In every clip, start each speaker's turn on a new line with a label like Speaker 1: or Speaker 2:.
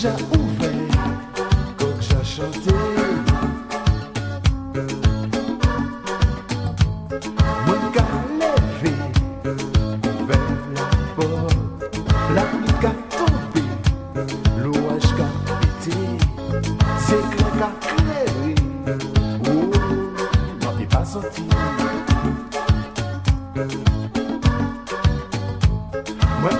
Speaker 1: j'ai ouvert, quand j'ai chanté. Mon levé vers la porte, la nuit qu'a tombé, l'ouage qu'a c'est qu'a. Oh, ai pas sorti. Moi.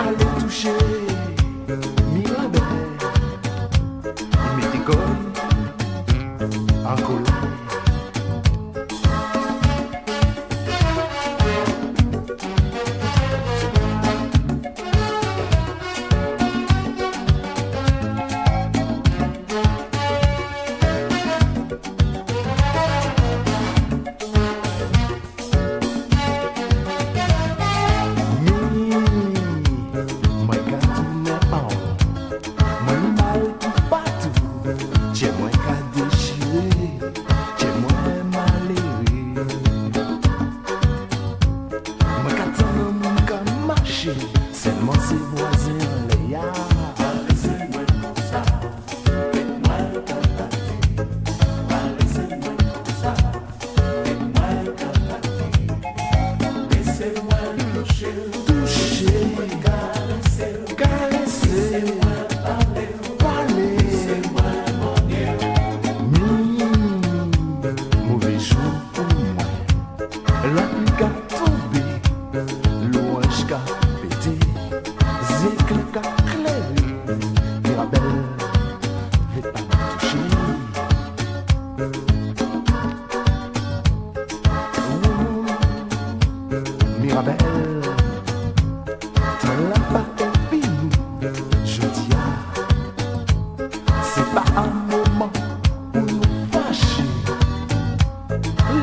Speaker 1: moi c'est voisin, les yards.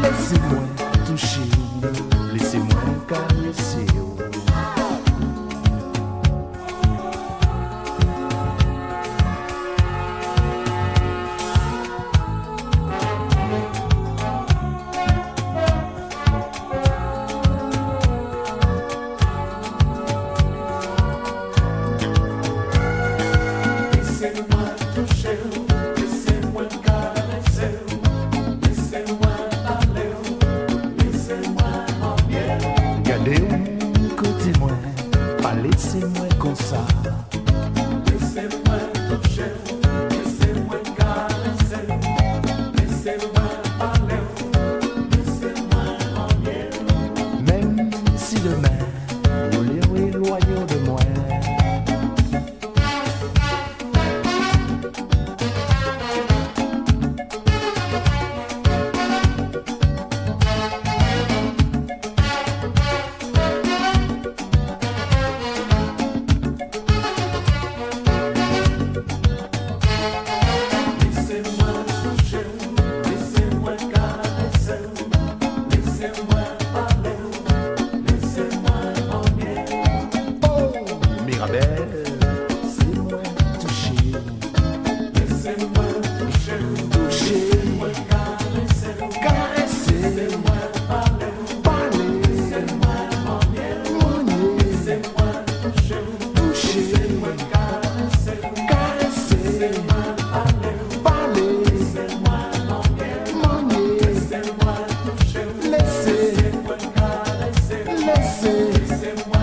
Speaker 1: Lese mwen touche ou Lese mwen kalese ou Se mwen konsa Mirabel. Laissez-moi toucher. Laissez-moi Caressez-moi. moi. moi, moi caresser. Caresser. Laissez-moi parler. Parler. Laissez-moi Laissez-moi moi. Laissez. laissez.